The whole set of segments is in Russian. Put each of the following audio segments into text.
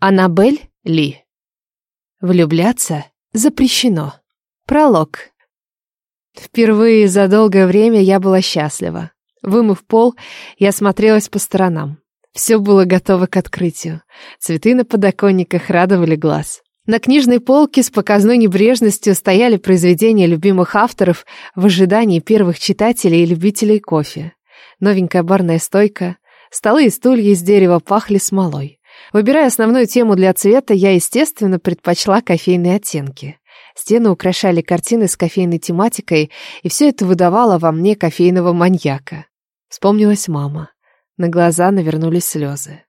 Аннабель Ли. Влюбляться запрещено. Пролог. Впервые за долгое время я была счастлива. Вымыв пол, я смотрелась по сторонам. Все было готово к открытию. Цветы на подоконниках радовали глаз. На книжной полке с показной небрежностью стояли произведения любимых авторов в ожидании первых читателей и любителей кофе. Новенькая барная стойка, столы и стулья из дерева пахли смолой. Выбирая основную тему для цвета, я, естественно, предпочла кофейные оттенки. Стены украшали картины с кофейной тематикой, и все это выдавало во мне кофейного маньяка. Вспомнилась мама. На глаза навернулись слезы.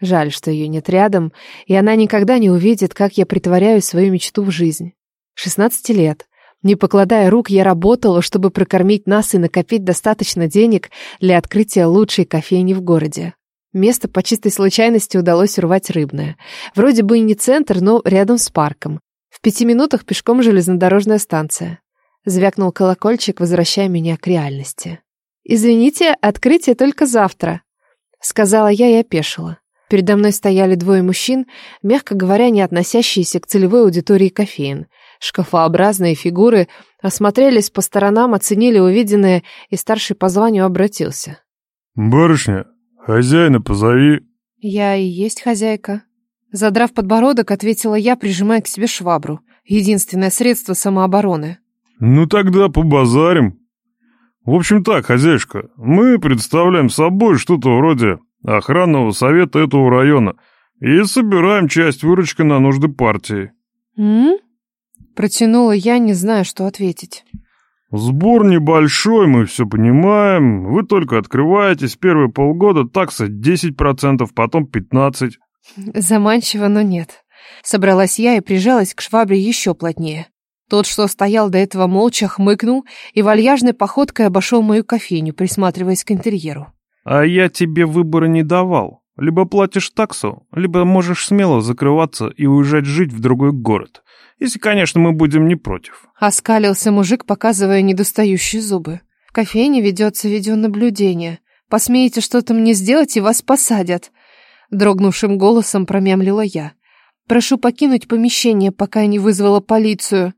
Жаль, что ее нет рядом, и она никогда не увидит, как я притворяю свою мечту в жизнь. 16 лет. Не покладая рук, я работала, чтобы прокормить нас и накопить достаточно денег для открытия лучшей кофейни в городе. Место по чистой случайности удалось урвать рыбное. Вроде бы и не центр, но рядом с парком. В пяти минутах пешком железнодорожная станция. Звякнул колокольчик, возвращая меня к реальности. «Извините, открытие только завтра», — сказала я и опешила. Передо мной стояли двое мужчин, мягко говоря, не относящиеся к целевой аудитории кофеин. Шкафообразные фигуры осмотрелись по сторонам, оценили увиденное, и старший по званию обратился. «Барышня, «Хозяина позови». «Я и есть хозяйка». Задрав подбородок, ответила я, прижимая к себе швабру. Единственное средство самообороны. «Ну тогда побазарим. В общем так, хозяюшка, мы представляем собой что-то вроде охранного совета этого района и собираем часть выручки на нужды партии». «М?», Протянула я, не зная, что ответить. Сбор небольшой, мы все понимаем. Вы только открываетесь, первые полгода такса 10%, потом 15%. Заманчиво, но нет. Собралась я и прижалась к швабре еще плотнее. Тот, что стоял до этого молча, хмыкнул и вальяжной походкой обошел мою кофейню, присматриваясь к интерьеру. «А я тебе выбора не давал. Либо платишь таксу, либо можешь смело закрываться и уезжать жить в другой город. Если, конечно, мы будем не против. Оскалился мужик, показывая недостающие зубы. В кофейне ведется видеонаблюдение. Посмеете что-то мне сделать, и вас посадят. Дрогнувшим голосом промямлила я. Прошу покинуть помещение, пока я не вызвала полицию.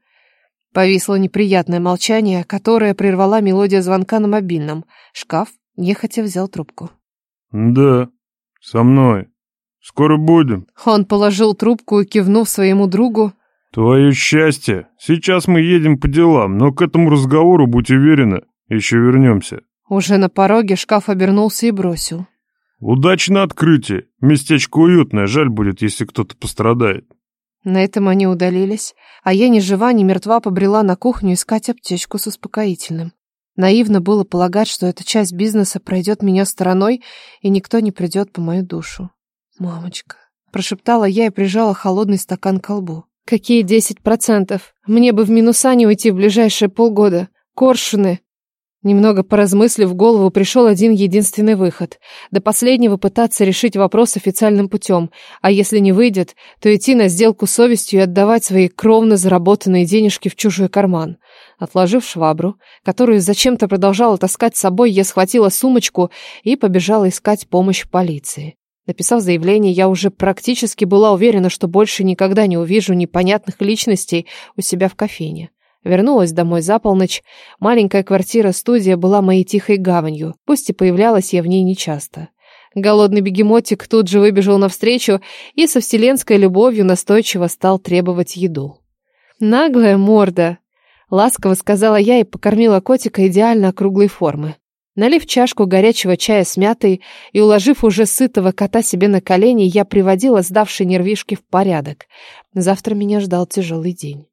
Повисло неприятное молчание, которое прервала мелодия звонка на мобильном. Шкаф нехотя взял трубку. «Да, со мной. Скоро будем». Он положил трубку и, кивнув своему другу, «Твое счастье. Сейчас мы едем по делам, но к этому разговору, будь уверена, еще вернемся». Уже на пороге шкаф обернулся и бросил. «Удачи на открытие. Местечко уютное, жаль будет, если кто-то пострадает». На этом они удалились, а я ни жива, ни мертва побрела на кухню искать аптечку с успокоительным. Наивно было полагать, что эта часть бизнеса пройдет меня стороной, и никто не придет по мою душу. «Мамочка», — прошептала я и прижала холодный стакан к колбу. Какие десять процентов? Мне бы в минуса не уйти в ближайшие полгода. Коршуны. Немного поразмыслив, в голову пришел один единственный выход. До последнего пытаться решить вопрос официальным путем, а если не выйдет, то идти на сделку совестью и отдавать свои кровно заработанные денежки в чужой карман. Отложив швабру, которую зачем-то продолжала таскать с собой, я схватила сумочку и побежала искать помощь полиции. Написав заявление, я уже практически была уверена, что больше никогда не увижу непонятных личностей у себя в кофейне. Вернулась домой за полночь. Маленькая квартира-студия была моей тихой гаванью, пусть и появлялась я в ней нечасто. Голодный бегемотик тут же выбежал навстречу и со вселенской любовью настойчиво стал требовать еду. «Наглая морда!» — ласково сказала я и покормила котика идеально округлой формы. Налив чашку горячего чая с мятой и уложив уже сытого кота себе на колени, я приводила сдавшие нервишки в порядок. Завтра меня ждал тяжелый день.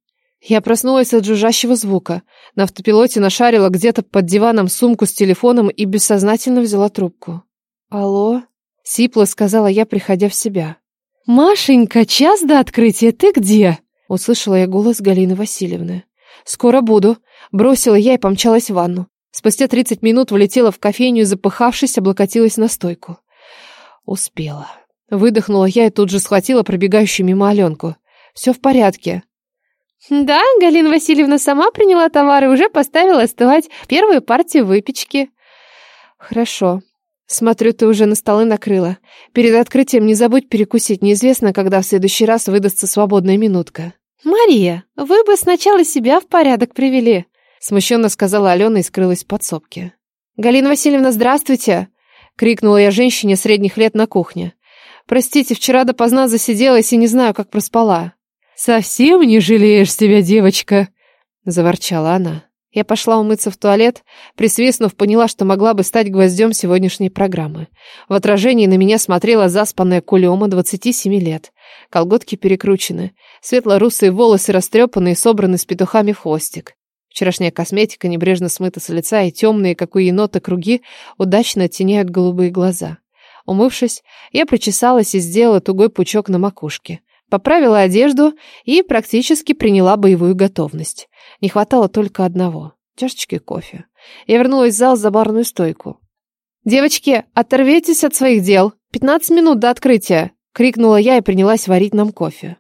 Я проснулась от жужжащего звука. На автопилоте нашарила где-то под диваном сумку с телефоном и бессознательно взяла трубку. «Алло?» — сипло сказала я, приходя в себя. «Машенька, час до открытия, ты где?» — услышала я голос Галины Васильевны. «Скоро буду», — бросила я и помчалась в ванну. Спустя 30 минут влетела в кофейню и, запыхавшись, облокотилась на стойку. Успела. Выдохнула я и тут же схватила пробегающую мимо Аленку. «Все в порядке». «Да, Галина Васильевна сама приняла товар и уже поставила остывать первую партию выпечки». «Хорошо», Смотрю, ты уже на столы накрыла. Перед открытием не забудь перекусить, неизвестно, когда в следующий раз выдастся свободная минутка. Мария, вы бы сначала себя в порядок привели, смущенно сказала Алена и скрылась в подсобке. Галина Васильевна, здравствуйте! крикнула я женщине средних лет на кухне. Простите, вчера допоздна засиделась и не знаю, как проспала. Совсем не жалеешь себя, девочка, заворчала она. Я пошла умыться в туалет, присвистнув, поняла, что могла бы стать гвоздем сегодняшней программы. В отражении на меня смотрела заспанная Кулема, 27 лет. Колготки перекручены, светло-русые волосы растрепаны и собраны с петухами в хвостик. Вчерашняя косметика небрежно смыта с лица, и темные, как у енота, круги удачно оттеняют голубые глаза. Умывшись, я причесалась и сделала тугой пучок на макушке. Поправила одежду и практически приняла боевую готовность. Не хватало только одного — чашечки кофе. Я вернулась в зал за барную стойку. «Девочки, оторвитесь от своих дел! Пятнадцать минут до открытия!» — крикнула я и принялась варить нам кофе.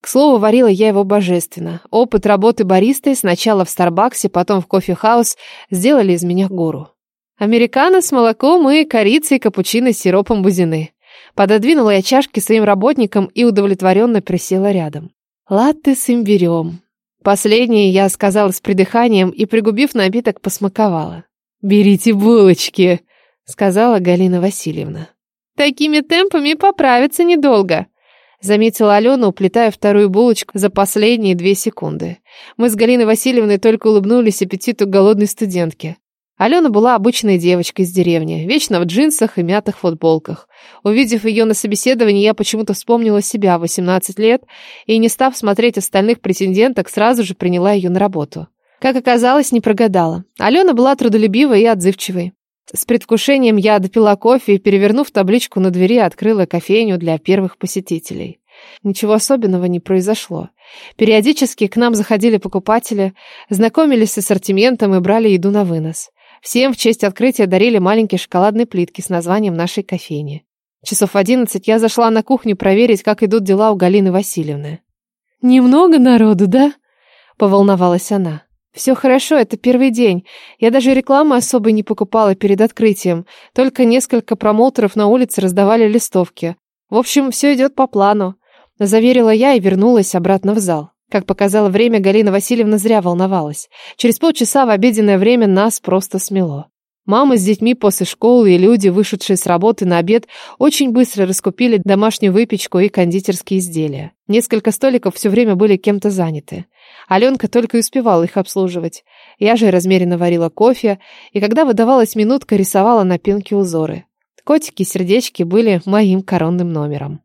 К слову, варила я его божественно. Опыт работы баристой сначала в Старбаксе, потом в кофе-хаус сделали из меня гуру. Американо с молоком и корицей капучино с сиропом бузины. Пододвинула я чашки своим работникам и удовлетворенно присела рядом. Латте с имбирем. Последнее я сказала с придыханием и, пригубив напиток, посмаковала. «Берите булочки», — сказала Галина Васильевна. «Такими темпами поправиться недолго», — заметила Алена, уплетая вторую булочку за последние две секунды. Мы с Галиной Васильевной только улыбнулись аппетиту голодной студентки. Алена была обычной девочкой из деревни, вечно в джинсах и мятых футболках. Увидев ее на собеседовании, я почему-то вспомнила себя в 18 лет и, не став смотреть остальных претенденток, сразу же приняла ее на работу. Как оказалось, не прогадала. Алена была трудолюбивой и отзывчивой. С предвкушением я допила кофе и, перевернув табличку на двери, открыла кофейню для первых посетителей. Ничего особенного не произошло. Периодически к нам заходили покупатели, знакомились с ассортиментом и брали еду на вынос. Всем в честь открытия дарили маленькие шоколадные плитки с названием нашей кофейни. Часов одиннадцать я зашла на кухню проверить, как идут дела у Галины Васильевны. «Немного народу, да?» — поволновалась она. «Все хорошо, это первый день. Я даже рекламы особой не покупала перед открытием. Только несколько промоутеров на улице раздавали листовки. В общем, все идет по плану», — заверила я и вернулась обратно в зал. Как показало время, Галина Васильевна зря волновалась. Через полчаса в обеденное время нас просто смело. Мамы с детьми после школы и люди, вышедшие с работы на обед, очень быстро раскупили домашнюю выпечку и кондитерские изделия. Несколько столиков все время были кем-то заняты. Аленка только и успевала их обслуживать. Я же размеренно варила кофе, и когда выдавалась минутка, рисовала на пенке узоры. Котики сердечки были моим коронным номером.